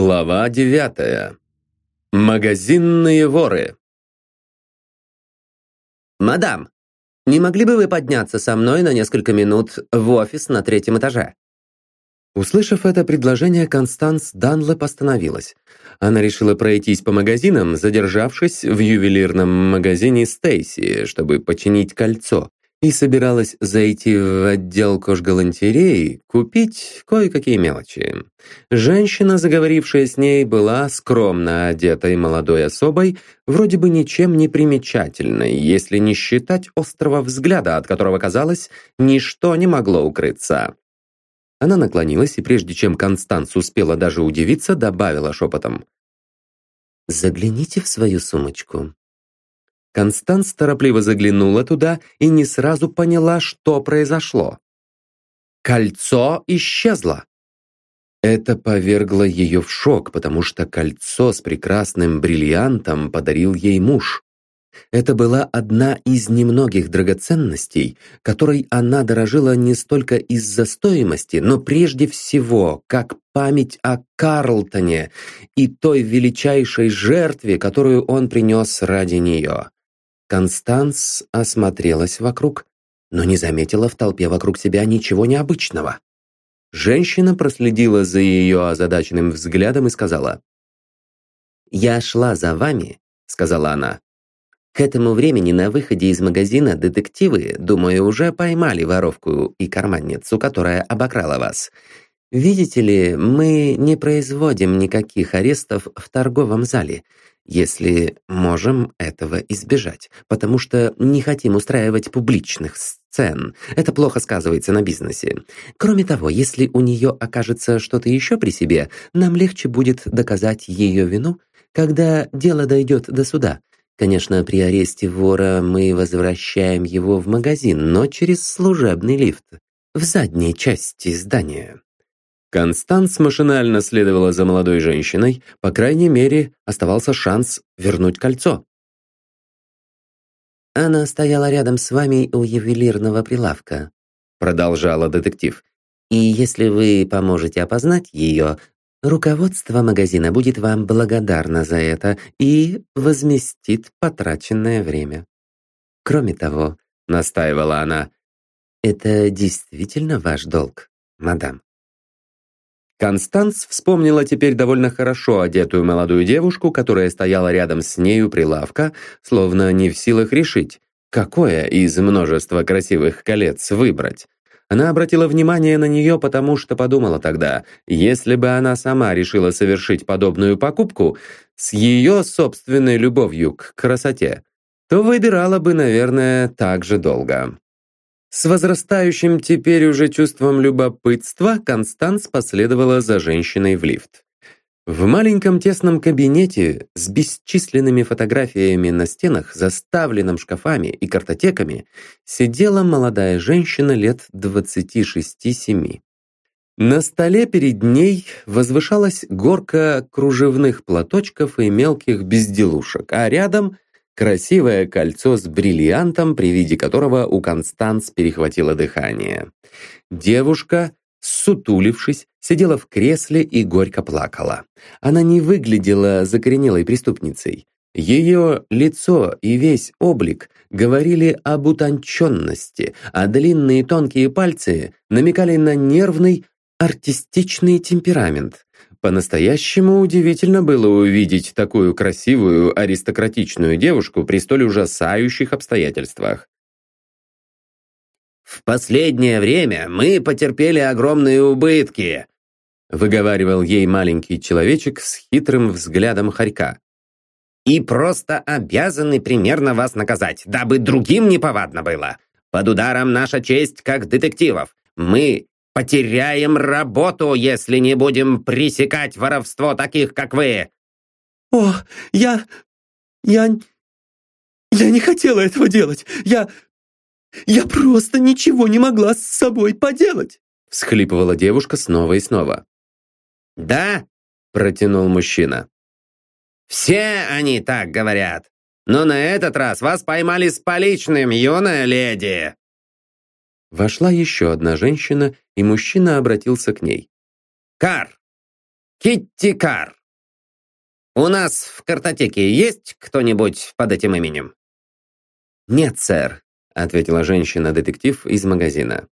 Глава девятая. Магазинные воры. «Мадам, не могли бы вы подняться со мной на несколько минут в офис на третьем этаже?» Услышав это предложение, Констанс Данлэп остановилась. Она решила пройтись по магазинам, задержавшись в ювелирном магазине Стейси, чтобы починить кольцо и собиралась зайти в отдел кожгалантереи, купить кое-какие мелочи. Женщина, заговорившая с ней, была скромно одетой молодой особой, вроде бы ничем не примечательной, если не считать острого взгляда, от которого, казалось, ничто не могло укрыться. Она наклонилась и, прежде чем Констанс успела даже удивиться, добавила шепотом. «Загляните в свою сумочку. Констанс торопливо заглянула туда и не сразу поняла, что произошло. Кольцо исчезло. Это повергло ее в шок, потому что кольцо с прекрасным бриллиантом подарил ей муж. Это была одна из немногих драгоценностей, которой она дорожила не столько из-за стоимости, но прежде всего как память о Карлтоне и той величайшей жертве, которую он принес ради нее. Констанс осмотрелась вокруг, но не заметила в толпе вокруг себя ничего необычного. Женщина проследила за ее озадаченным взглядом и сказала. «Я шла за вами», — сказала она. «К этому времени на выходе из магазина детективы, думаю, уже поймали воровку и карманницу, которая обокрала вас. Видите ли, мы не производим никаких арестов в торговом зале если можем этого избежать, потому что не хотим устраивать публичных сцен. Это плохо сказывается на бизнесе. Кроме того, если у нее окажется что-то еще при себе, нам легче будет доказать ее вину, когда дело дойдет до суда. Конечно, при аресте вора мы возвращаем его в магазин, но через служебный лифт в задней части здания. Констанс машинально следовала за молодой женщиной, по крайней мере, оставался шанс вернуть кольцо. «Она стояла рядом с вами у ювелирного прилавка», продолжала детектив. «И если вы поможете опознать ее, руководство магазина будет вам благодарно за это и возместит потраченное время. Кроме того, настаивала она, это действительно ваш долг, мадам. Констанс вспомнила теперь довольно хорошо одетую молодую девушку, которая стояла рядом с нею прилавка, словно не в силах решить, какое из множества красивых колец выбрать. Она обратила внимание на нее, потому что подумала тогда, если бы она сама решила совершить подобную покупку с ее собственной любовью к красоте, то выбирала бы, наверное, так же долго. С возрастающим теперь уже чувством любопытства Констанс последовала за женщиной в лифт. В маленьком тесном кабинете с бесчисленными фотографиями на стенах, заставленном шкафами и картотеками, сидела молодая женщина лет 26-7. На столе перед ней возвышалась горка кружевных платочков и мелких безделушек, а рядом красивое кольцо с бриллиантом, при виде которого у Констанс перехватило дыхание. Девушка, сутулившись, сидела в кресле и горько плакала. Она не выглядела закоренелой преступницей. Ее лицо и весь облик говорили об утонченности, а длинные тонкие пальцы намекали на нервный, артистичный темперамент. По-настоящему удивительно было увидеть такую красивую аристократичную девушку при столь ужасающих обстоятельствах. «В последнее время мы потерпели огромные убытки», выговаривал ей маленький человечек с хитрым взглядом хорька. «И просто обязаны примерно вас наказать, дабы другим неповадно было. Под ударом наша честь как детективов. Мы Потеряем работу, если не будем пресекать воровство таких, как вы!» «О, я... я... я не хотела этого делать! Я... я просто ничего не могла с собой поделать!» всхлипывала девушка снова и снова. «Да?» – протянул мужчина. «Все они так говорят. Но на этот раз вас поймали с поличным, юная леди!» Вошла еще одна женщина, и мужчина обратился к ней. «Кар, Китти Кар. У нас в картотеке есть кто-нибудь под этим именем? Нет, сэр, ответила женщина-детектив из магазина.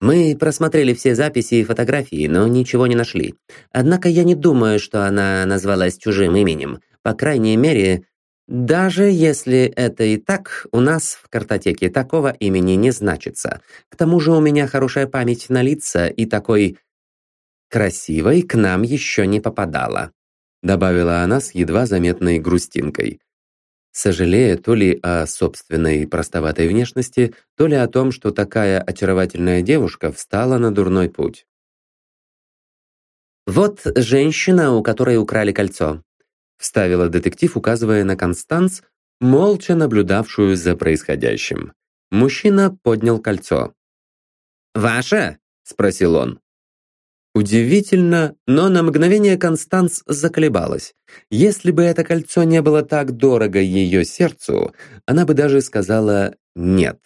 Мы просмотрели все записи и фотографии, но ничего не нашли. Однако я не думаю, что она назвалась чужим именем. По крайней мере, даже если это и так, у нас в картотеке такого имени не значится. К тому же у меня хорошая память на лица, и такой красивой к нам еще не попадала», добавила она с едва заметной грустинкой сожалея то ли о собственной простоватой внешности, то ли о том, что такая очаровательная девушка встала на дурной путь. «Вот женщина, у которой украли кольцо», вставила детектив, указывая на Констанс, молча наблюдавшую за происходящим. Мужчина поднял кольцо. «Ваше?» — спросил он. Удивительно, но на мгновение Констанс заколебалась. Если бы это кольцо не было так дорого ее сердцу, она бы даже сказала «нет».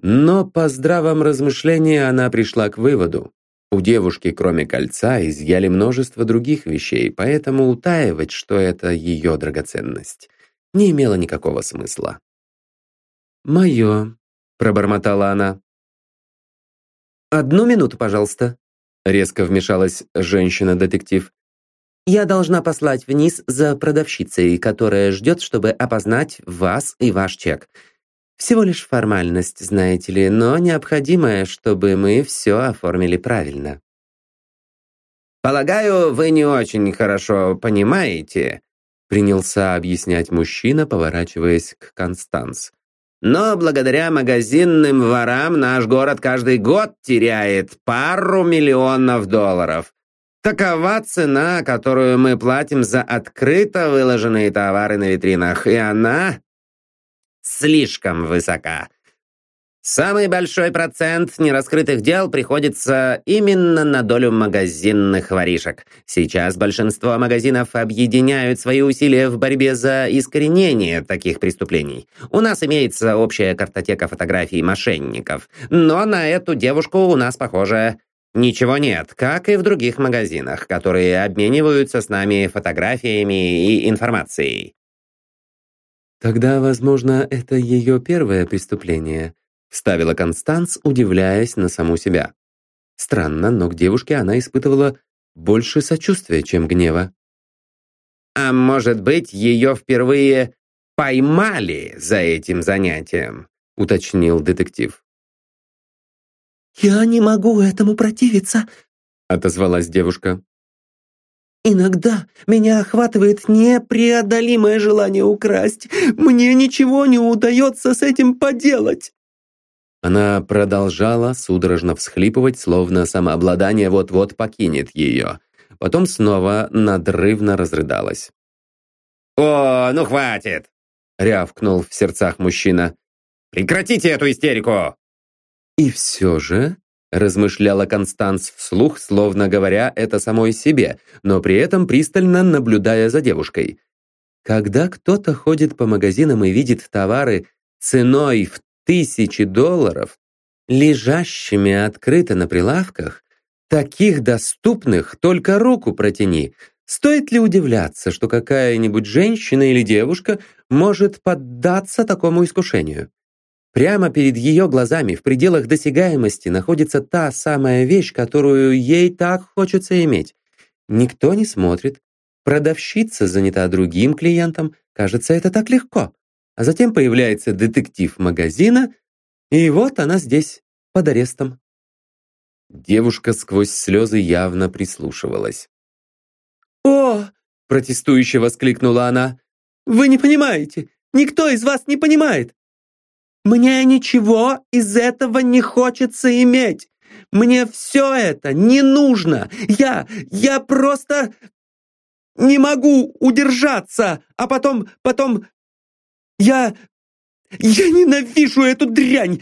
Но по здравом размышлении она пришла к выводу. У девушки, кроме кольца, изъяли множество других вещей, поэтому утаивать, что это ее драгоценность, не имело никакого смысла. «Мое», — пробормотала она. «Одну минуту, пожалуйста», Резко вмешалась женщина-детектив. «Я должна послать вниз за продавщицей, которая ждет, чтобы опознать вас и ваш чек. Всего лишь формальность, знаете ли, но необходимая, чтобы мы все оформили правильно». «Полагаю, вы не очень хорошо понимаете», принялся объяснять мужчина, поворачиваясь к Констанс. Но благодаря магазинным ворам наш город каждый год теряет пару миллионов долларов. Такова цена, которую мы платим за открыто выложенные товары на витринах, и она слишком высока. Самый большой процент нераскрытых дел приходится именно на долю магазинных воришек. Сейчас большинство магазинов объединяют свои усилия в борьбе за искоренение таких преступлений. У нас имеется общая картотека фотографий мошенников, но на эту девушку у нас, похоже, ничего нет, как и в других магазинах, которые обмениваются с нами фотографиями и информацией. Тогда, возможно, это ее первое преступление, Вставила Констанс, удивляясь на саму себя. Странно, но к девушке она испытывала больше сочувствия, чем гнева. «А может быть, ее впервые поймали за этим занятием?» уточнил детектив. «Я не могу этому противиться», отозвалась девушка. «Иногда меня охватывает непреодолимое желание украсть. Мне ничего не удается с этим поделать». Она продолжала судорожно всхлипывать, словно самообладание вот-вот покинет ее. Потом снова надрывно разрыдалась. «О, ну хватит!» — рявкнул в сердцах мужчина. «Прекратите эту истерику!» «И все же», — размышляла Констанс вслух, словно говоря это самой себе, но при этом пристально наблюдая за девушкой. «Когда кто-то ходит по магазинам и видит товары ценой в тысячи долларов, лежащими открыто на прилавках, таких доступных только руку протяни. Стоит ли удивляться, что какая-нибудь женщина или девушка может поддаться такому искушению? Прямо перед ее глазами в пределах досягаемости находится та самая вещь, которую ей так хочется иметь. Никто не смотрит. Продавщица занята другим клиентом. Кажется, это так легко. А затем появляется детектив магазина, и вот она здесь, под арестом. Девушка сквозь слезы явно прислушивалась. «О!» – протестующе воскликнула она. «Вы не понимаете! Никто из вас не понимает! Мне ничего из этого не хочется иметь! Мне все это не нужно! Я... я просто... не могу удержаться! А потом... потом... Я... я ненавижу эту дрянь!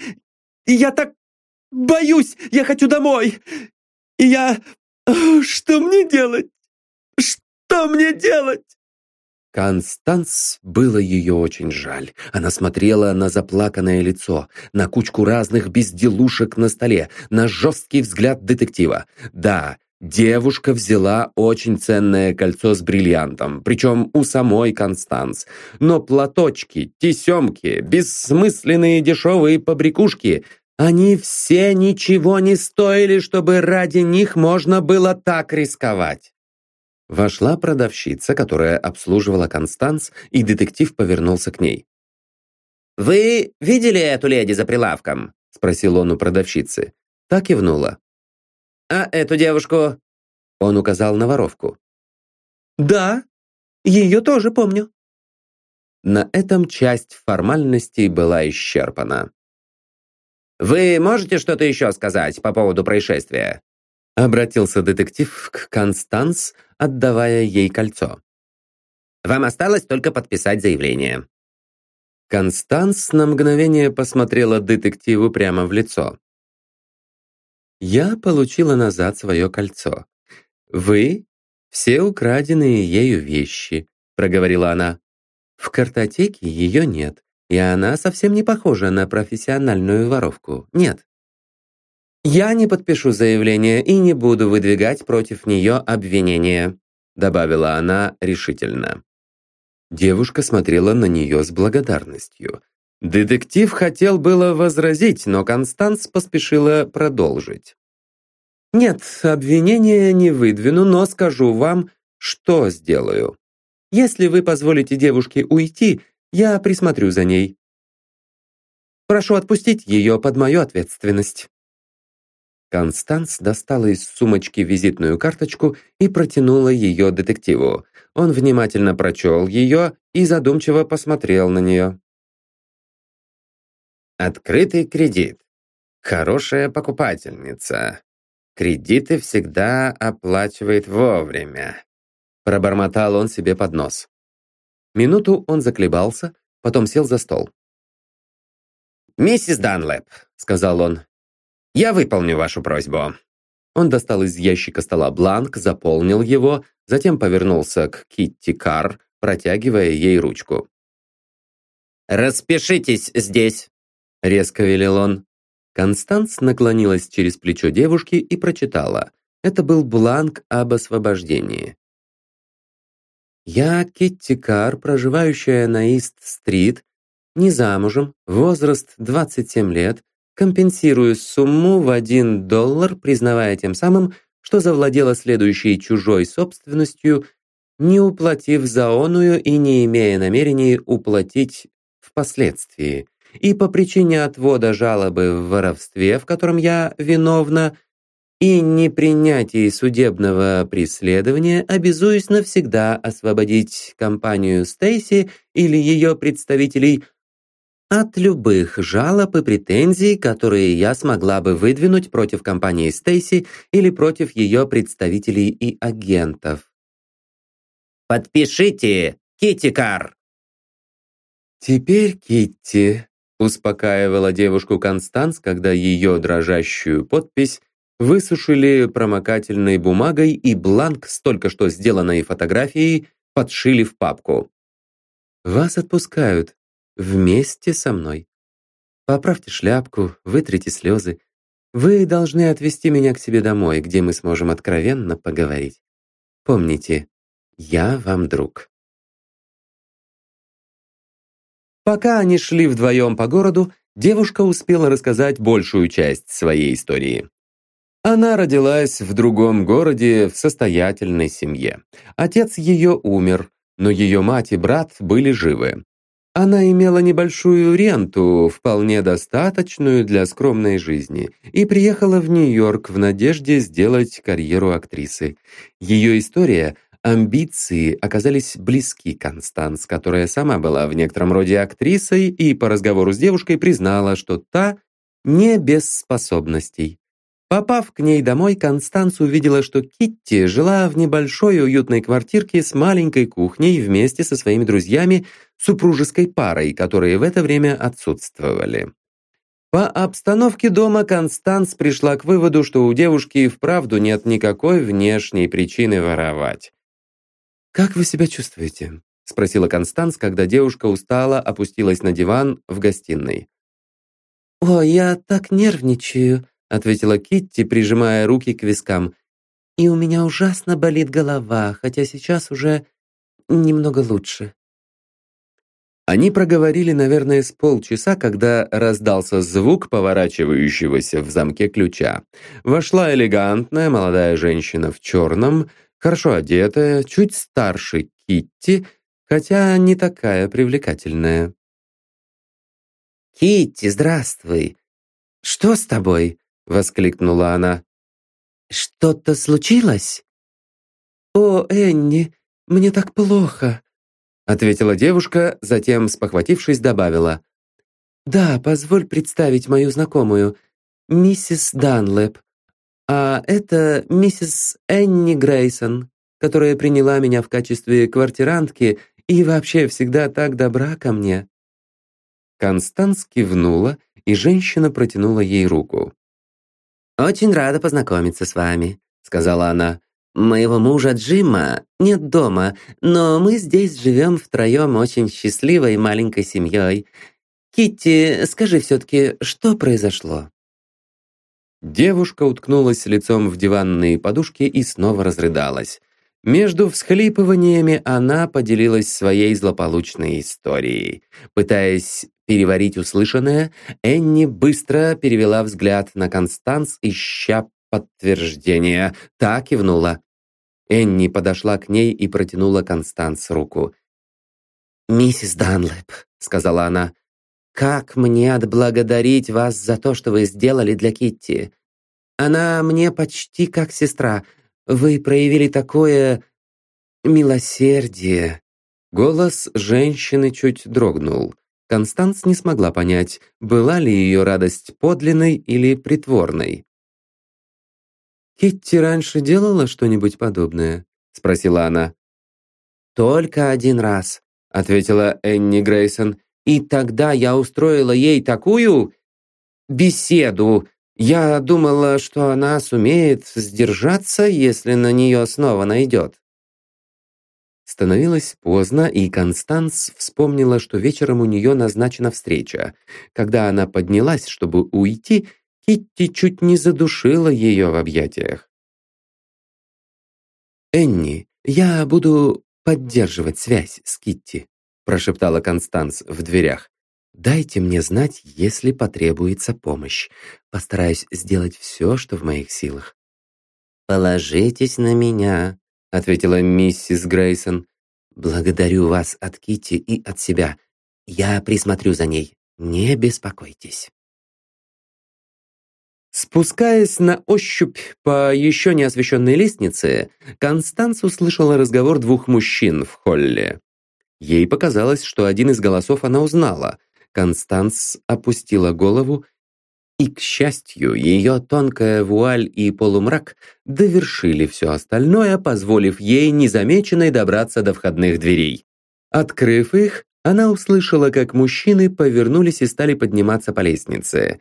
И я так боюсь! Я хочу домой! И я... Что мне делать? Что мне делать?» Констанс было ее очень жаль. Она смотрела на заплаканное лицо, на кучку разных безделушек на столе, на жесткий взгляд детектива. Да, Девушка взяла очень ценное кольцо с бриллиантом, причем у самой Констанс. Но платочки, тесемки, бессмысленные дешевые побрякушки они все ничего не стоили, чтобы ради них можно было так рисковать. Вошла продавщица, которая обслуживала Констанс, и детектив повернулся к ней. «Вы видели эту леди за прилавком?» — спросил он у продавщицы. Так кивнула. «А эту девушку?» Он указал на воровку. «Да, ее тоже помню». На этом часть формальностей была исчерпана. «Вы можете что-то еще сказать по поводу происшествия?» Обратился детектив к Констанс, отдавая ей кольцо. «Вам осталось только подписать заявление». Констанс на мгновение посмотрела детективу прямо в лицо. «Я получила назад свое кольцо. Вы — все украденные ею вещи», — проговорила она. «В картотеке ее нет. И она совсем не похожа на профессиональную воровку. Нет. «Я не подпишу заявление и не буду выдвигать против нее обвинения», добавила она решительно. Девушка смотрела на нее с благодарностью. Детектив хотел было возразить, но Констанс поспешила продолжить. «Нет, обвинения не выдвину, но скажу вам, что сделаю. Если вы позволите девушке уйти, я присмотрю за ней. Прошу отпустить ее под мою ответственность». Констанс достала из сумочки визитную карточку и протянула ее детективу. Он внимательно прочел ее и задумчиво посмотрел на нее. «Открытый кредит. Хорошая покупательница. Кредиты всегда оплачивает вовремя», пробормотал он себе под нос. Минуту он заколебался, потом сел за стол. «Миссис Данлэп», — сказал он, — «я выполню вашу просьбу». Он достал из ящика стола бланк, заполнил его, затем повернулся к Китти Карр, протягивая ей ручку. «Распишитесь здесь», — резко велел он. Констанс наклонилась через плечо девушки и прочитала. Это был бланк об освобождении. Я Китти Кар, проживающая на Ист-стрит, не замужем, возраст 27 лет, компенсирую сумму в 1 доллар, признавая тем самым, что завладела следующей чужой собственностью, не уплатив за оную и не имея намерений уплатить впоследствии. И по причине отвода жалобы в воровстве, в котором я виновна, и непринятии судебного преследования обязуюсь навсегда освободить компанию Стейси или ее представителей от любых жалоб и претензий, которые я смогла бы выдвинуть против компании Стейси или против ее представителей и агентов. «Подпишите, Китти Кар!» «Теперь, Китти», — успокаивала девушку Констанс, когда ее дрожащую подпись высушили промокательной бумагой и бланк с только что сделанной фотографией подшили в папку. «Вас отпускают. Вместе со мной. Поправьте шляпку, вытрите слезы. Вы должны отвезти меня к себе домой, где мы сможем откровенно поговорить. Помните, я вам друг». Пока они шли вдвоем по городу, девушка успела рассказать большую часть своей истории. Она родилась в другом городе в состоятельной семье. Отец ее умер, но ее мать и брат были живы. Она имела небольшую ренту, вполне достаточную для скромной жизни, и приехала в Нью-Йорк в надежде сделать карьеру актрисы. Ее история, амбиции оказались близки Констанс, которая сама была в некотором роде актрисой и по разговору с девушкой признала, что та не без способностей. Попав к ней домой, Констанс увидела, что Китти жила в небольшой уютной квартирке с маленькой кухней вместе со своими друзьями, супружеской парой, которые в это время отсутствовали. По обстановке дома Констанс пришла к выводу, что у девушки и вправду нет никакой внешней причины воровать. «Как вы себя чувствуете?» — спросила Констанс, когда девушка устала опустилась на диван в гостиной. «О, я так нервничаю», ответила Китти, прижимая руки к вискам. и у меня ужасно болит голова, хотя сейчас уже немного лучше». Они проговорили, наверное, с полчаса, когда раздался звук поворачивающегося в замке ключа. Вошла элегантная молодая женщина в черном, хорошо одетая, чуть старше Китти, хотя не такая привлекательная. «Китти, здравствуй! Что с тобой?» — воскликнула она. «Что-то случилось?» «О, Энни, мне так плохо!» Ответила девушка, затем, спохватившись, добавила. «Да, позволь представить мою знакомую, миссис Данлэп. А это миссис Энни Грейсон, которая приняла меня в качестве квартирантки и вообще всегда так добра ко мне». Констанс кивнула, и женщина протянула ей руку. «Очень рада познакомиться с вами», — сказала она. Моего мужа Джима нет дома, но мы здесь живем втроем очень счастливой маленькой семьей. Китти, скажи все-таки, что произошло?» Девушка уткнулась лицом в диванные подушки и снова разрыдалась. Между всхлипываниями она поделилась своей злополучной историей. Пытаясь переварить услышанное, Энни быстро перевела взгляд на Констанс, ища подтверждения. Та кивнула. Энни подошла к ней и протянула Констанс руку. «Миссис Данлэп», — сказала она, — «как мне отблагодарить вас за то, что вы сделали для Китти? Она мне почти как сестра. Вы проявили такое милосердие». Голос женщины чуть дрогнул. Констанс не смогла понять, была ли ее радость подлинной или притворной. «Китти раньше делала что-нибудь подобное?» — спросила она. «Только один раз», — ответила Энни Грейсон. «И тогда я устроила ей такую беседу. Я думала, что она сумеет сдержаться, если на нее снова найдет». Становилось поздно, и Констанс вспомнила, что вечером у нее назначена встреча. Когда она поднялась, чтобы уйти, Китти чуть не задушила ее в объятиях. «Энни, я буду поддерживать связь с Китти», прошептала Констанс в дверях. «Дайте мне знать, если потребуется помощь. Постараюсь сделать все, что в моих силах». «Положитесь на меня», — ответила миссис Грейсон. «Благодарю вас от Китти и от себя. Я присмотрю за ней. Не беспокойтесь». Спускаясь на ощупь по еще не освещенной лестнице, Констанс услышала разговор двух мужчин в холле. Ей показалось, что один из голосов она узнала. Констанс опустила голову, и, к счастью, ее тонкая вуаль и полумрак довершили все остальное, позволив ей незамеченной добраться до входных дверей. Открыв их, она услышала, как мужчины повернулись и стали подниматься по лестнице.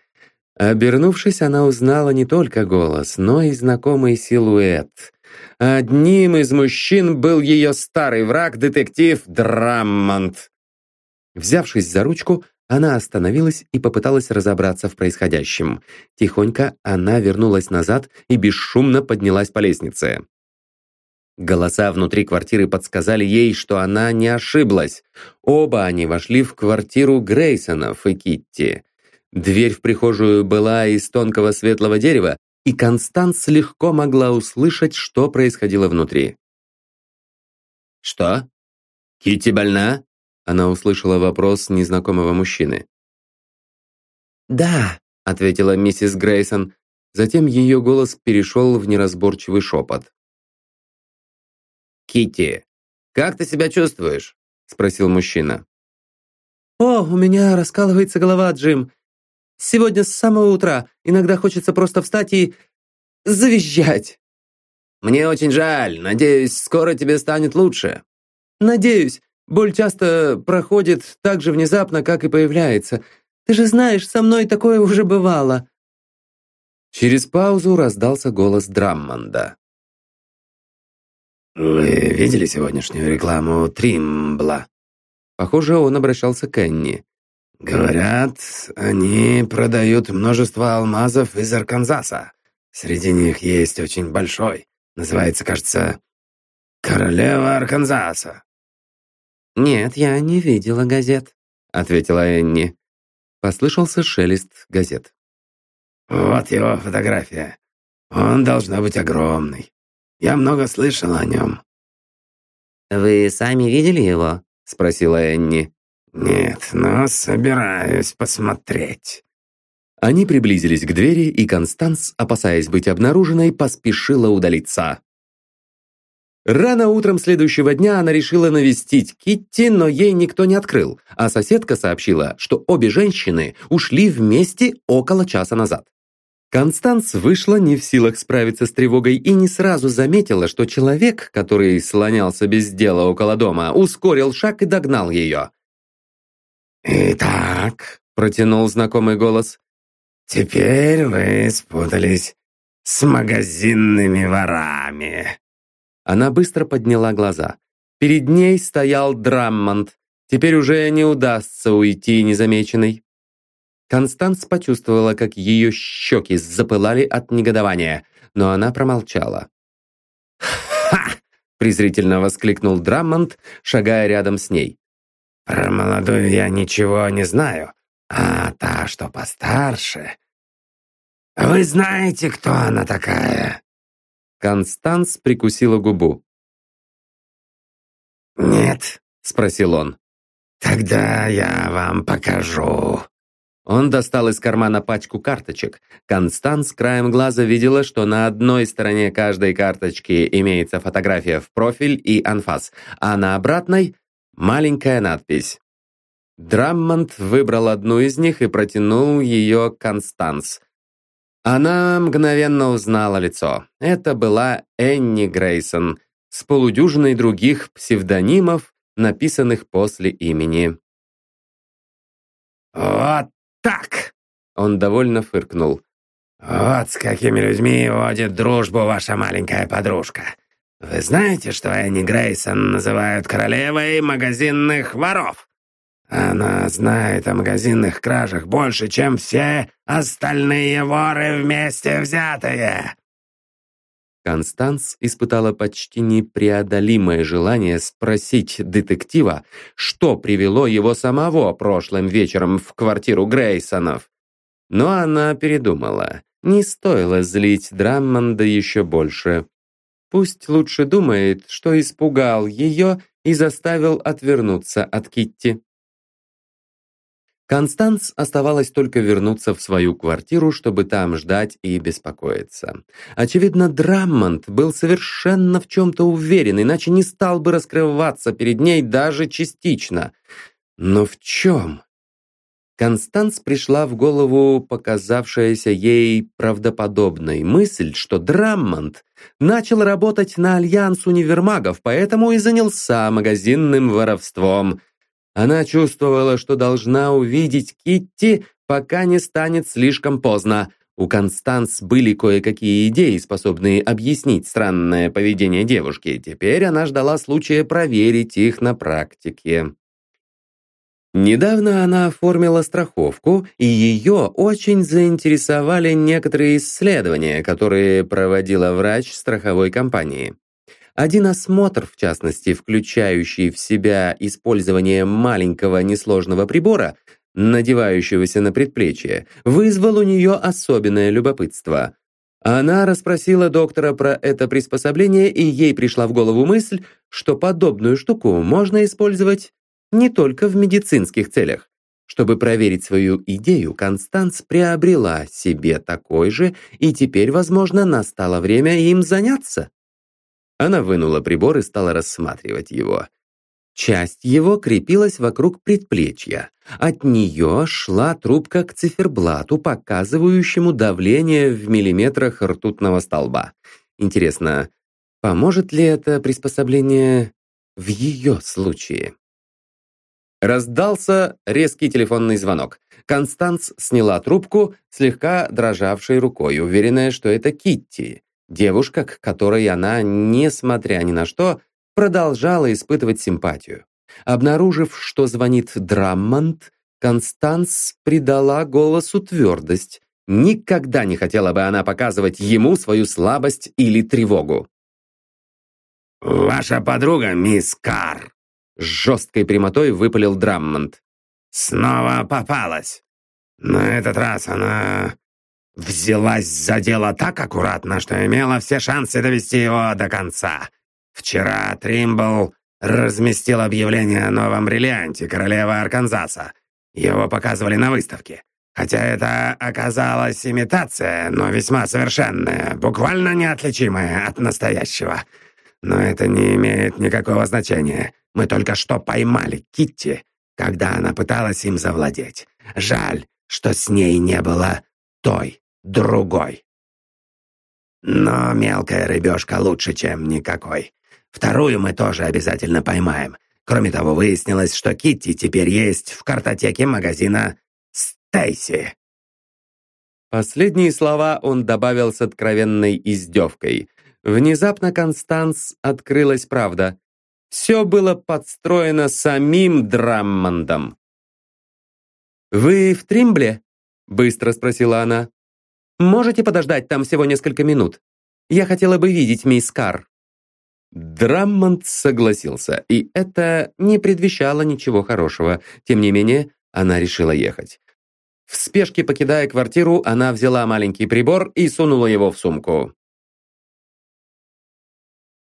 Обернувшись, она узнала не только голос, но и знакомый силуэт. Одним из мужчин был ее старый враг, детектив Драммонд. Взявшись за ручку, она остановилась и попыталась разобраться в происходящем. Тихонько она вернулась назад и бесшумно поднялась по лестнице. Голоса внутри квартиры подсказали ей, что она не ошиблась. Оба они вошли в квартиру Грейсонов и Китти. Дверь в прихожую была из тонкого светлого дерева, и Констанс легко могла услышать, что происходило внутри. «Что? Китти больна?» Она услышала вопрос незнакомого мужчины. «Да», — ответила миссис Грейсон. Затем ее голос перешел в неразборчивый шепот. «Китти, как ты себя чувствуешь?» — спросил мужчина. «О, у меня раскалывается голова, Джим. Сегодня с самого утра. Иногда хочется просто встать и... завизжать. Мне очень жаль. Надеюсь, скоро тебе станет лучше. Надеюсь. Боль часто проходит так же внезапно, как и появляется. Ты же знаешь, со мной такое уже бывало. Через паузу раздался голос Драммонда. «Вы видели сегодняшнюю рекламу Тримбла?» Похоже, он обращался к Энни. Говорят, они продают множество алмазов из Арканзаса. Среди них есть очень большой. Называется, кажется, «Королева Арканзаса». «Нет, я не видела газет», — ответила Энни. Послышался шелест газет. «Вот его фотография. Он должно быть огромный. Я много слышал о нем». «Вы сами видели его?» — спросила Энни. «Нет, но собираюсь посмотреть». Они приблизились к двери, и Констанс, опасаясь быть обнаруженной, поспешила удалиться. Рано утром следующего дня она решила навестить Китти, но ей никто не открыл, а соседка сообщила, что обе женщины ушли вместе около часа назад. Констанс вышла не в силах справиться с тревогой и не сразу заметила, что человек, который слонялся без дела около дома, ускорил шаг и догнал ее. «Итак», — протянул знакомый голос, «теперь вы спутались с магазинными ворами». Она быстро подняла глаза. Перед ней стоял Драммонд. Теперь уже не удастся уйти незамеченной. Констанс почувствовала, как ее щеки запылали от негодования, но она промолчала. «Ха!» – презрительно воскликнул Драммонд, шагая рядом с ней. «Про молодую я ничего не знаю, а та, что постарше...» «Вы знаете, кто она такая?» Констанс прикусила губу. «Нет?» — спросил он. «Тогда я вам покажу». Он достал из кармана пачку карточек. Констанс краем глаза видела, что на одной стороне каждой карточки имеется фотография в профиль и анфас, а на обратной — маленькая надпись. Драммонд выбрал одну из них и протянул ее Констанс. Она мгновенно узнала лицо. Это была Энни Грейсон с полудюжиной других псевдонимов, написанных после имени. «Вот так!» Он довольно фыркнул. «Вот с какими людьми водит дружбу ваша маленькая подружка. Вы знаете, что Энни Грейсон называют королевой магазинных воров?» Она знает о магазинных кражах больше, чем все остальные воры вместе взятые!» Констанс испытала почти непреодолимое желание спросить детектива, что привело его самого прошлым вечером в квартиру Грейсонов. Но она передумала. Не стоило злить Драммонда еще больше. Пусть лучше думает, что испугал ее и заставил отвернуться от Китти. Констанс оставалось только вернуться в свою квартиру, чтобы там ждать и беспокоиться. Очевидно, Драммонд был совершенно в чем-то уверен, иначе не стал бы раскрываться перед ней даже частично. Но в чем? Констанс пришла в голову показавшаяся ей правдоподобной мысль, что Драммонд начал работать на альянс универмагов, поэтому и занялся магазинным воровством – она чувствовала, что должна увидеть Китти, пока не станет слишком поздно. У Констанс были кое-какие идеи, способные объяснить странное поведение девушки. Теперь она ждала случая проверить их на практике. Недавно она оформила страховку, и ее очень заинтересовали некоторые исследования, которые проводила врач страховой компании. Один осмотр, в частности, включающий в себя использование маленького несложного прибора, надевающегося на предплечье, вызвал у нее особенное любопытство. Она расспросила доктора про это приспособление, и ей пришла в голову мысль, что подобную штуку можно использовать не только в медицинских целях. Чтобы проверить свою идею, Констанс приобрела себе такой же, и теперь, возможно, настало время им заняться. Она вынула прибор и стала рассматривать его. Часть его крепилась вокруг предплечья. От нее шла трубка к циферблату, показывающему давление в миллиметрах ртутного столба. Интересно, поможет ли это приспособление в ее случае? Раздался резкий телефонный звонок. Констанс сняла трубку, слегка дрожавшей рукой, уверенная, что это Китти. Девушка, к которой она, несмотря ни на что, продолжала испытывать симпатию. Обнаружив, что звонит Драммонд, Констанс придала голосу твердость. Никогда не хотела бы она показывать ему свою слабость или тревогу. «Ваша подруга, мисс Карр!» С жесткой прямотой выпалил Драммонд. «Снова попалась. На этот раз она взялась за дело так аккуратно, что имела все шансы довести его до конца. Вчера Тримбл разместил объявление о новом бриллианте королевы Арканзаса. Его показывали на выставке. Хотя это оказалась имитация, но весьма совершенная, буквально неотличимая от настоящего. Но это не имеет никакого значения. Мы только что поймали Китти, когда она пыталась им завладеть. Жаль, что с ней не было той, другой. Но мелкая рыбешка лучше, чем никакой. Вторую мы тоже обязательно поймаем. Кроме того, выяснилось, что Китти теперь есть в картотеке магазина Стейси. Последние слова он добавил с откровенной издевкой. Внезапно Констанс открылась правда. Все было подстроено самим Драммондом. «Вы в Тримбле?» — быстро спросила она. «Можете подождать там всего несколько минут? Я хотела бы видеть мисс Карр». Драммонд согласился, и это не предвещало ничего хорошего. Тем не менее, она решила ехать. В спешке покидая квартиру, она взяла маленький прибор и сунула его в сумку.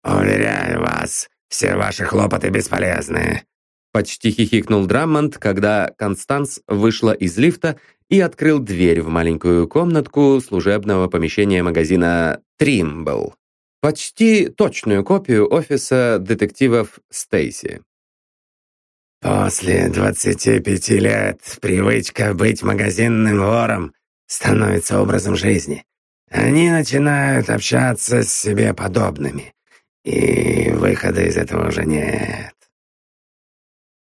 «Уверяю вас, все ваши хлопоты бесполезны», почти хихикнул Драммонд, когда Констанс вышла из лифта и открыл дверь в маленькую комнатку служебного помещения магазина «Тримбл». Почти точную копию офиса детективов Стейси. После 25 лет привычка быть магазинным вором становится образом жизни. Они начинают общаться с себе подобными, и выхода из этого уже нет.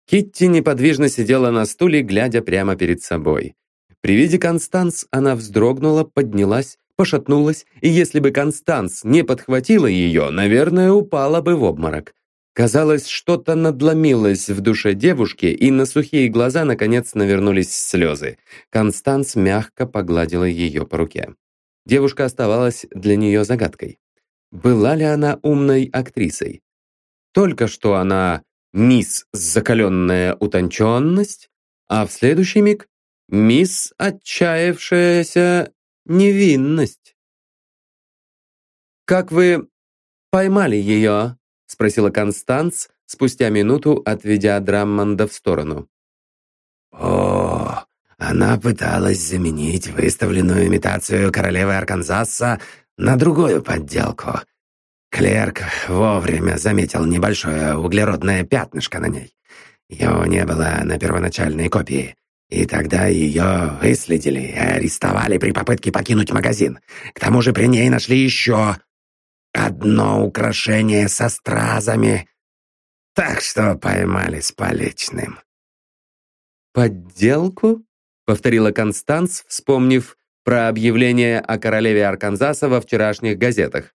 Китти неподвижно сидела на стуле, глядя прямо перед собой. При виде Констанс она вздрогнула, поднялась, пошатнулась, и если бы Констанс не подхватила ее, наверное, упала бы в обморок. Казалось, что-то надломилось в душе девушки, и на сухие глаза наконец навернулись слезы. Констанс мягко погладила ее по руке. Девушка оставалась для нее загадкой. Была ли она умной актрисой? Только что она мисс закаленная утонченность, а в следующий миг мисс отчаявшаяся невинность. «Как вы поймали ее?» — спросила Констанс, спустя минуту отведя Драммонда в сторону. «О, она пыталась заменить выставленную имитацию королевы Арканзаса на другую подделку. Клерк вовремя заметил небольшое углеродное пятнышко на ней. Его не было на первоначальной копии. И тогда ее выследили и арестовали при попытке покинуть магазин. К тому же при ней нашли еще Одно украшение со стразами. Так что поймали с поличным. «Подделку?» — повторила Констанс, вспомнив про объявление о королеве Арканзаса во вчерашних газетах.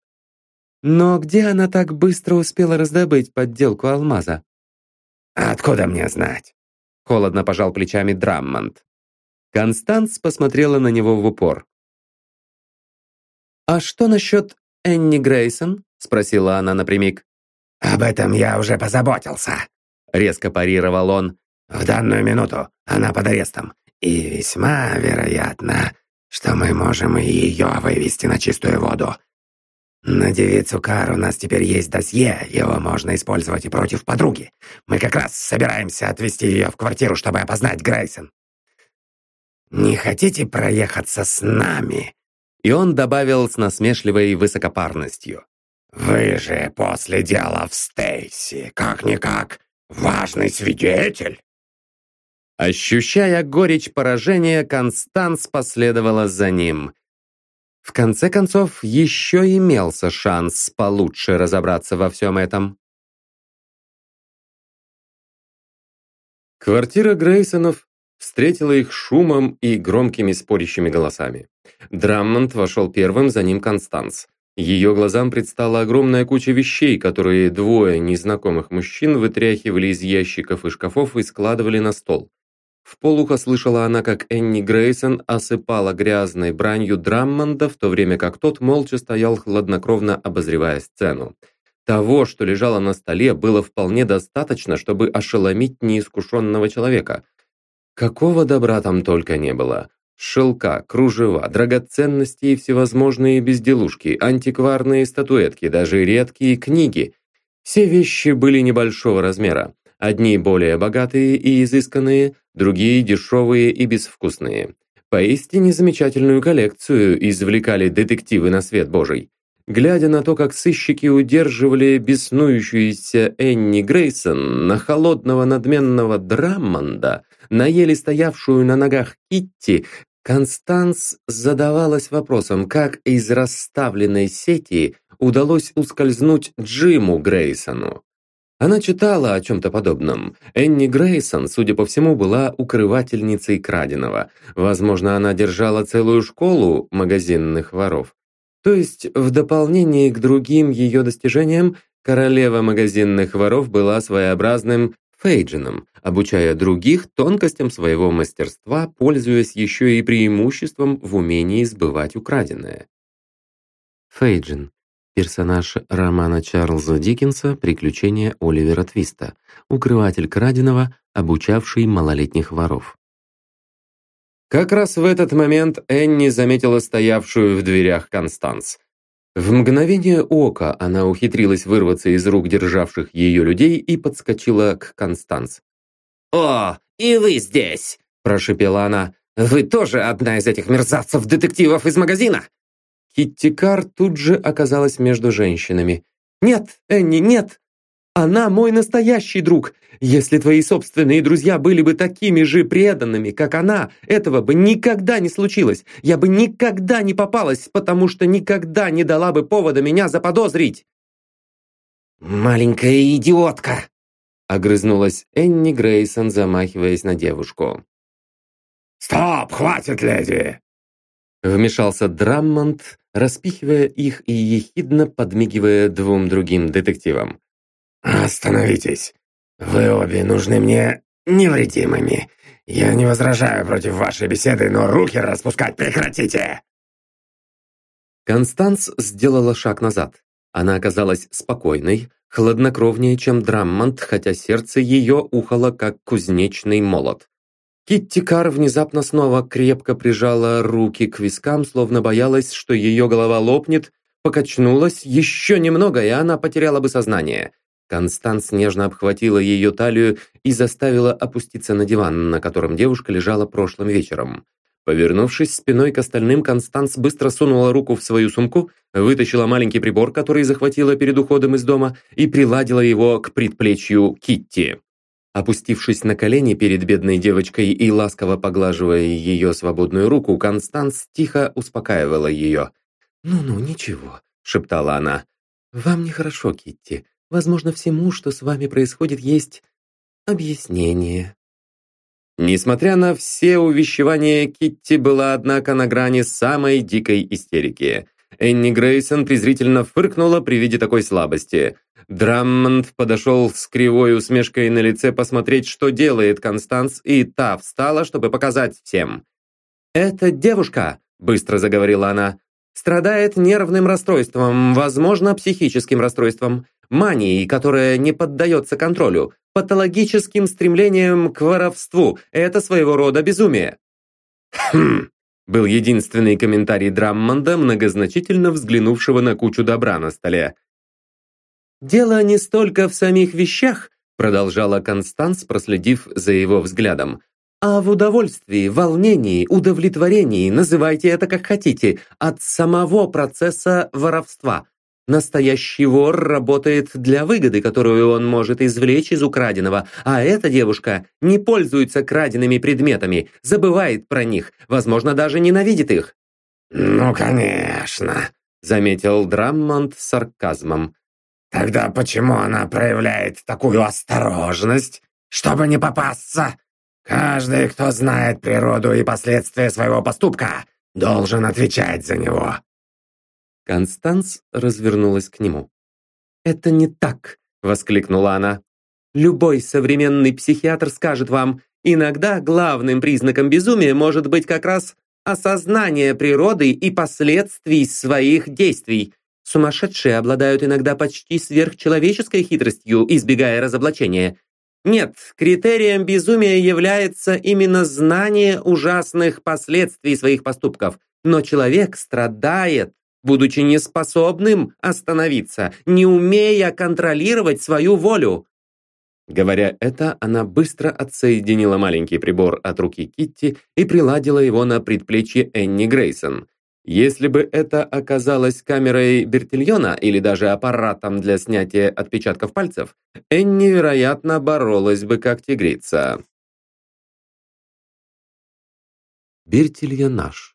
«Но где она так быстро успела раздобыть подделку алмаза?» «Откуда мне знать?» — холодно пожал плечами Драммонд. Констанс посмотрела на него в упор. «А что насчет «Энни Грейсон?» — спросила она напрямик. «Об этом я уже позаботился», — резко парировал он. «В данную минуту она под арестом, и весьма вероятно, что мы можем ее вывести на чистую воду. На девицу Кар у нас теперь есть досье, его можно использовать и против подруги. Мы как раз собираемся отвезти ее в квартиру, чтобы опознать Грейсон. Не хотите проехаться с нами?» И он добавил с насмешливой высокопарностью. «Вы же после дела в Стейси, как-никак, важный свидетель!» Ощущая горечь поражения, Констанс последовала за ним. В конце концов, еще имелся шанс получше разобраться во всем этом. Квартира Грейсонов встретила их шумом и громкими спорящими голосами. Драммонд вошел первым, за ним Констанс. Ее глазам предстала огромная куча вещей, которые двое незнакомых мужчин вытряхивали из ящиков и шкафов и складывали на стол. В полухо слышала она, как Энни Грейсон осыпала грязной бранью Драммонда, в то время как тот молча стоял хладнокровно обозревая сцену. Того, что лежало на столе, было вполне достаточно, чтобы ошеломить неискушенного человека. Какого добра там только не было. Шелка, кружева, драгоценности и всевозможные безделушки, антикварные статуэтки, даже редкие книги. Все вещи были небольшого размера. Одни более богатые и изысканные, другие дешевые и безвкусные. Поистине замечательную коллекцию извлекали детективы на свет Божий. Глядя на то, как сыщики удерживали беснующуюся Энни Грейсон на холодного надменного Драммонда, на еле стоявшую на ногах Китти, Констанс задавалась вопросом, как из расставленной сети удалось ускользнуть Джиму Грейсону. Она читала о чем-то подобном. Энни Грейсон, судя по всему, была укрывательницей краденого. Возможно, она держала целую школу магазинных воров. То есть, в дополнение к другим ее достижениям, королева магазинных воров была своеобразным Фейджином, обучая других тонкостям своего мастерства, пользуясь еще и преимуществом в умении сбывать украденное. Фейджин Персонаж романа Чарльза Диккенса «Приключения Оливера Твиста», укрыватель краденого, обучавший малолетних воров. Как раз в этот момент Энни заметила стоявшую в дверях Констанс. В мгновение ока она ухитрилась вырваться из рук державших ее людей и подскочила к Констанс. «О, и вы здесь!» – прошепела она. «Вы тоже одна из этих мерзавцев-детективов из магазина? Китти Кар тут же оказалась между женщинами. «Нет, Энни, нет! Она мой настоящий друг! Если твои собственные друзья были бы такими же преданными, как она, этого бы никогда не случилось! Я бы никогда не попалась, потому что никогда не дала бы повода меня заподозрить!» «Маленькая идиотка!» Огрызнулась Энни Грейсон, замахиваясь на девушку. «Стоп! Хватит, леди!» Вмешался Драммонд, распихивая их и ехидно подмигивая двум другим детективам. «Остановитесь! Вы обе нужны мне невредимыми. Я не возражаю против вашей беседы, но руки распускать прекратите!» Констанс сделала шаг назад. Она оказалась спокойной, хладнокровнее, чем Драммонд, хотя сердце ее ухало, как кузнечный молот. Китти Кар внезапно снова крепко прижала руки к вискам, словно боялась, что ее голова лопнет, покачнулась еще немного, и она потеряла бы сознание. Констанс нежно обхватила ее талию и заставила опуститься на диван, на котором девушка лежала прошлым вечером. Повернувшись спиной к остальным, Констанс быстро сунула руку в свою сумку, вытащила маленький прибор, который захватила перед уходом из дома, и приладила его к предплечью Китти. Опустившись на колени перед бедной девочкой и ласково поглаживая ее свободную руку, Констанс тихо успокаивала ее. «Ну-ну, ничего», — шептала она. «Вам нехорошо, Китти. Возможно, всему, что с вами происходит, есть объяснение». Несмотря на все увещевания, Китти была, однако, на грани самой дикой истерики. Энни Грейсон презрительно фыркнула при виде такой слабости. Драммонд подошел с кривой усмешкой на лице посмотреть, что делает Констанс, и та встала, чтобы показать всем. «Эта девушка», — быстро заговорила она, «страдает нервным расстройством, возможно, психическим расстройством, манией, которая не поддается контролю, патологическим стремлением к воровству. Это своего рода безумие». «Хм», был единственный комментарий Драммонда, многозначительно взглянувшего на кучу добра на столе. «Дело не столько в самих вещах», продолжала Констанс, проследив за его взглядом, а в удовольствии, волнении, удовлетворении, называйте это как хотите, от самого процесса воровства. Настоящий вор работает для выгоды, которую он может извлечь из украденного, а эта девушка не пользуется краденными предметами, забывает про них, возможно, даже ненавидит их. «Ну, конечно», — заметил Драммонд с сарказмом. «Тогда почему она проявляет такую осторожность, чтобы не попасться? Каждый, кто знает природу и последствия своего поступка, должен отвечать за него». Констанс развернулась к нему. «Это не так!» — воскликнула она. «Любой современный психиатр скажет вам, иногда главным признаком безумия может быть как раз осознание природы и последствий своих действий. Сумасшедшие обладают иногда почти сверхчеловеческой хитростью, избегая разоблачения. Нет, критерием безумия является именно знание ужасных последствий своих поступков. Но человек страдает, будучи неспособным остановиться, не умея контролировать свою волю. Говоря это, она быстро отсоединила маленький прибор от руки Китти и приладила его на предплечье Энни Грейсон. Если бы это оказалось камерой Бертильона или даже аппаратом для снятия отпечатков пальцев, Энни, вероятно, боролась бы как тигрица. Бертильонаж.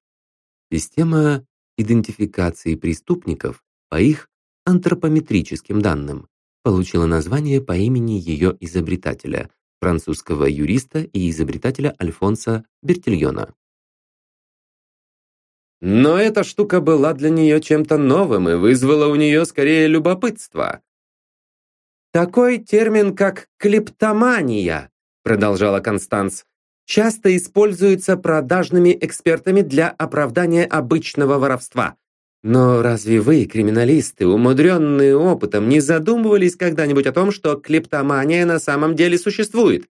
Система идентификации преступников по их антропометрическим данным получила название по имени ее изобретателя, французского юриста и изобретателя Альфонса Бертильона. Но эта штука была для нее чем-то новым и вызвала у нее скорее любопытство. «Такой термин, как клептомания», продолжала Констанс, часто используется продажными экспертами для оправдания обычного воровства. Но разве вы, криминалисты, умудренные опытом, не задумывались когда-нибудь о том, что клептомания на самом деле существует?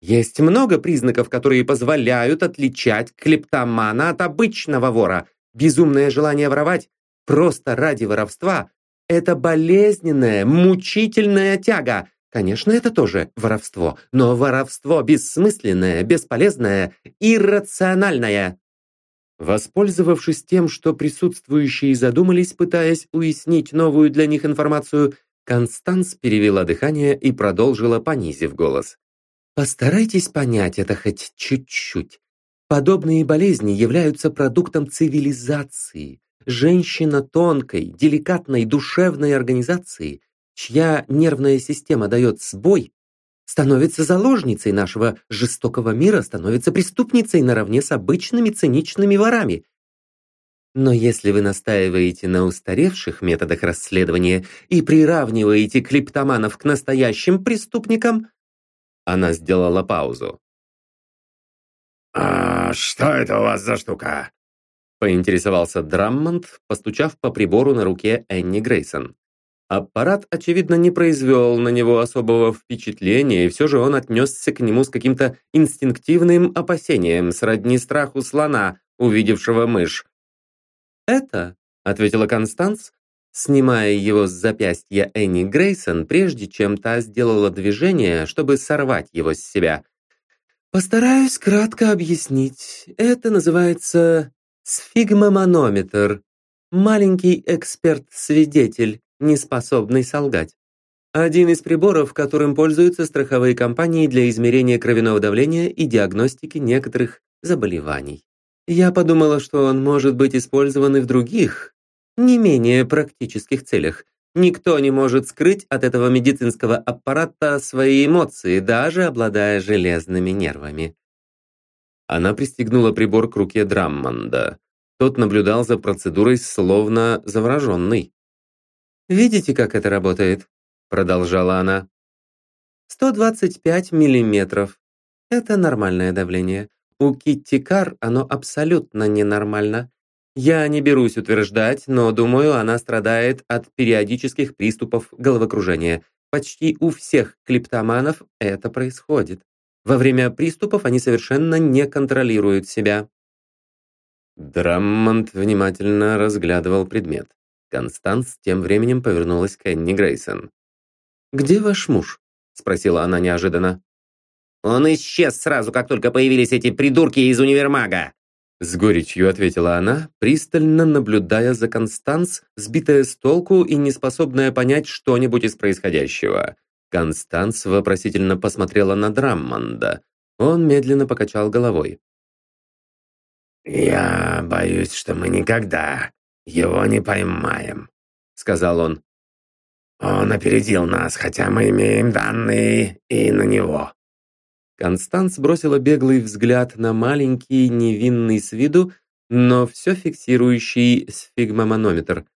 Есть много признаков, которые позволяют отличать клептомана от обычного вора. Безумное желание воровать просто ради воровства – это болезненная, мучительная тяга. Конечно, это тоже воровство, но воровство бессмысленное, бесполезное, иррациональное. Воспользовавшись тем, что присутствующие задумались, пытаясь уяснить новую для них информацию, Констанс перевела дыхание и продолжила, понизив голос. «Постарайтесь понять это хоть чуть-чуть. Подобные болезни являются продуктом цивилизации. Женщина тонкой, деликатной, душевной организации, чья нервная система дает сбой, становится заложницей нашего жестокого мира, становится преступницей наравне с обычными циничными ворами. Но если вы настаиваете на устаревших методах расследования и приравниваете клиптоманов к настоящим преступникам, она сделала паузу. «А что это у вас за штука?» поинтересовался Драммонд, постучав по прибору на руке Энни Грейсон. Аппарат, очевидно, не произвел на него особого впечатления, и все же он отнесся к нему с каким-то инстинктивным опасением, сродни страху слона, увидевшего мышь. «Это», — ответила Констанс, снимая его с запястья Энни Грейсон, прежде чем та сделала движение, чтобы сорвать его с себя. Постараюсь кратко объяснить. Это называется сфигмоманометр. Маленький эксперт-свидетель, не способный солгать. Один из приборов, которым пользуются страховые компании для измерения кровяного давления и диагностики некоторых заболеваний. Я подумала, что он может быть использован и в других, не менее практических целях, Никто не может скрыть от этого медицинского аппарата свои эмоции, даже обладая железными нервами. Она пристегнула прибор к руке Драммонда. Тот наблюдал за процедурой словно завороженный. «Видите, как это работает?» Продолжала она. 125 миллиметров. Это нормальное давление. У Китти Кар оно абсолютно ненормально. Я не берусь утверждать, но думаю, она страдает от периодических приступов головокружения. Почти у всех клиптоманов это происходит. Во время приступов они совершенно не контролируют себя. Драммонд внимательно разглядывал предмет. Констанс тем временем повернулась к Энни Грейсон. «Где ваш муж?» – спросила она неожиданно. «Он исчез сразу, как только появились эти придурки из универмага!» С горечью ответила она, пристально наблюдая за Констанс, сбитая с толку и неспособная понять что-нибудь из происходящего. Констанс вопросительно посмотрела на Драммонда. Он медленно покачал головой. «Я боюсь, что мы никогда его не поймаем», — сказал он. «Он опередил нас, хотя мы имеем данные и на него». Констанс бросила беглый взгляд на маленький, невинный с виду, но все фиксирующий сфигмоманометр.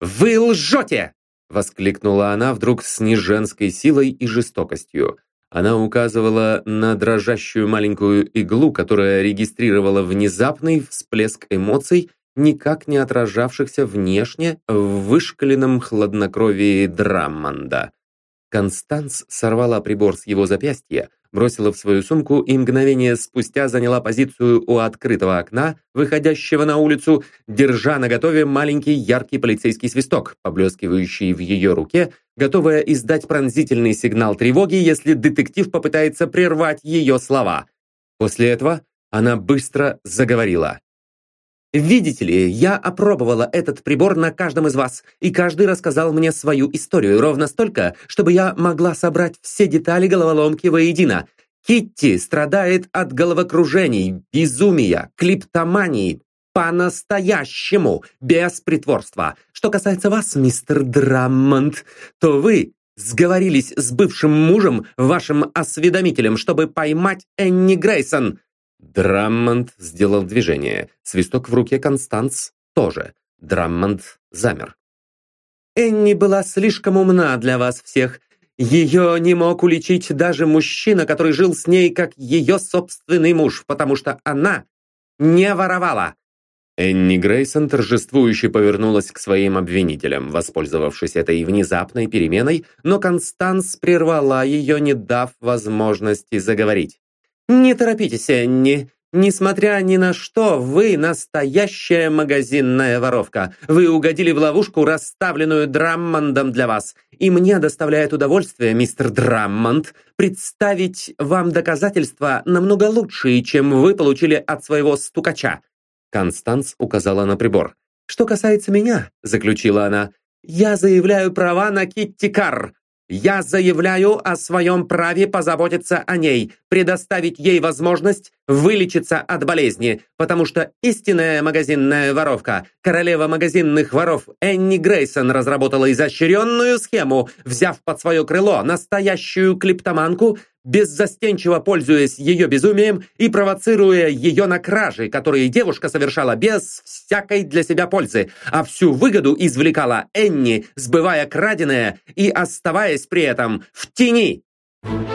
«Вы лжете!» — воскликнула она вдруг с неженской силой и жестокостью. Она указывала на дрожащую маленькую иглу, которая регистрировала внезапный всплеск эмоций никак не отражавшихся внешне в вышкаленном хладнокровии Драммонда. Констанс сорвала прибор с его запястья, бросила в свою сумку и мгновение спустя заняла позицию у открытого окна, выходящего на улицу, держа наготове маленький яркий полицейский свисток, поблескивающий в ее руке, готовая издать пронзительный сигнал тревоги, если детектив попытается прервать ее слова. После этого она быстро заговорила. Видите ли, я опробовала этот прибор на каждом из вас, и каждый рассказал мне свою историю ровно столько, чтобы я могла собрать все детали головоломки воедино. Китти страдает от головокружений, безумия, клиптомании, по-настоящему, без притворства. Что касается вас, мистер Драммонд, то вы сговорились с бывшим мужем, вашим осведомителем, чтобы поймать Энни Грейсон. Драммонд сделал движение. Свисток в руке Констанс тоже. Драммонд замер. Энни была слишком умна для вас всех. Ее не мог уличить даже мужчина, который жил с ней как ее собственный муж, потому что она не воровала. Энни Грейсон торжествующе повернулась к своим обвинителям, воспользовавшись этой внезапной переменой, но Констанс прервала ее, не дав возможности заговорить. «Не торопитесь, Энни. Несмотря ни на что, вы настоящая магазинная воровка. Вы угодили в ловушку, расставленную Драммондом для вас. И мне доставляет удовольствие, мистер Драммонд, представить вам доказательства намного лучшие, чем вы получили от своего стукача». Констанс указала на прибор. «Что касается меня», — заключила она, — «я заявляю права на Китти Карр. Я заявляю о своем праве позаботиться о ней, предоставить ей возможность вылечиться от болезни, потому что истинная магазинная воровка, королева магазинных воров Энни Грейсон разработала изощренную схему, взяв под свое крыло настоящую клиптоманку, беззастенчиво пользуясь ее безумием и провоцируя ее на кражи, которые девушка совершала без всякой для себя пользы, а всю выгоду извлекала Энни, сбывая краденое и оставаясь при этом в тени. Thank you